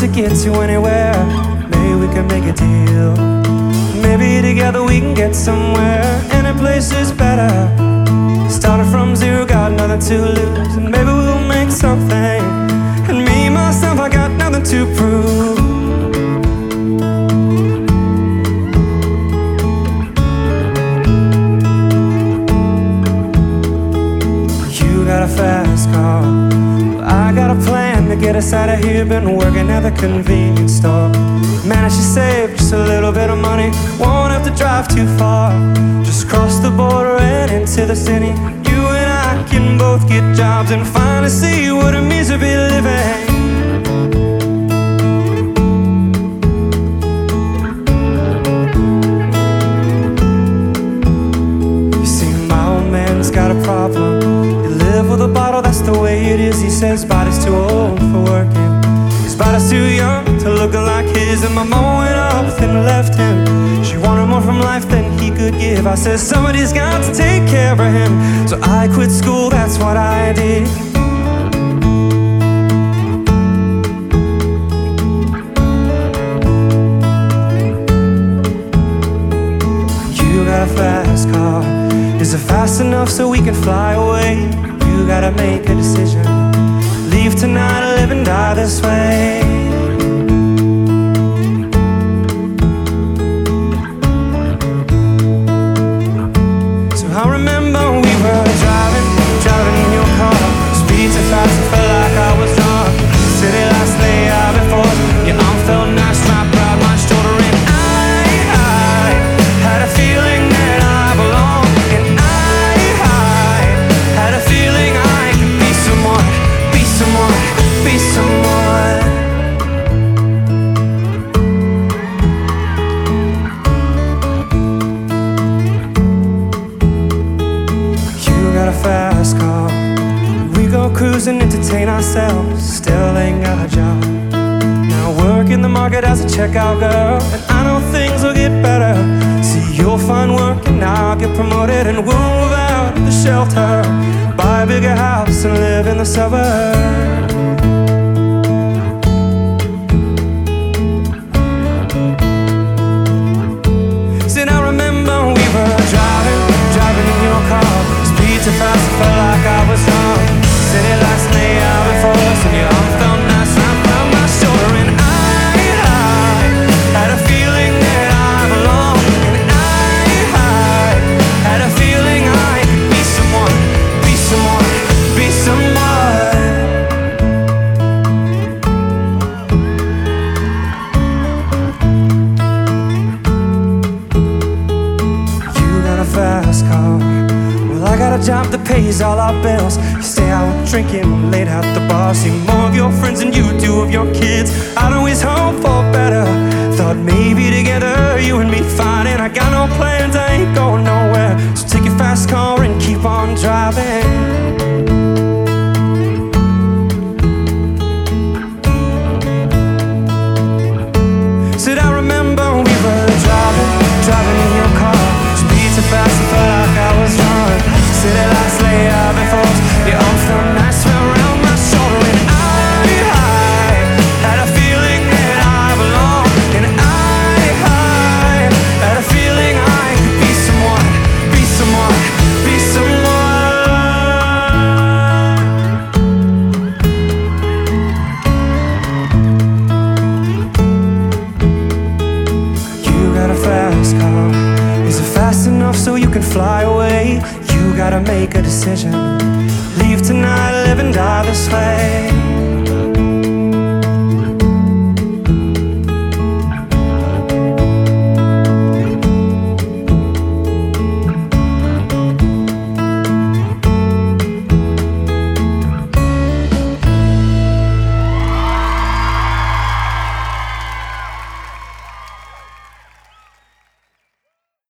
to get to anywhere. Maybe we can make a deal. Maybe together we can get somewhere. Any place is better. Started from zero, got nothing to lose, and maybe we'll make something. And me, myself, I got nothing to prove. You got a fast car. Us out of here. Been working at the convenience store. Managed to save just a little bit of money. Won't have to drive too far. Just cross the border and into the city. You and I can both get jobs and finally see what it means to be living. You got a problem. He live with a bottle, that's the way it is. He says body's young to look like his. And my mom went off and left him. She wanted more from life than he could give. I said somebody's got to take care of him. So I quit school, that's what I did. You got a fast car. Is it fast enough so we can fly away? You gotta make a decision. Leave tonight live and die this way. Go cruising, entertain ourselves. Still ain't got a job. Now work in the market as a checkout girl. And I know things will get better. See, you'll find work and I'll get promoted. And we'll move out of the shelter. Buy a bigger house and live in the suburbs. Job that pays all our bills. You stay out drinking late at the bar. See more of your friends than you do of your kids. I'd always hope for better. Thought maybe together you and me fine. And I got no plans, I ain't You gotta make a decision. Leave tonight, live and die this way.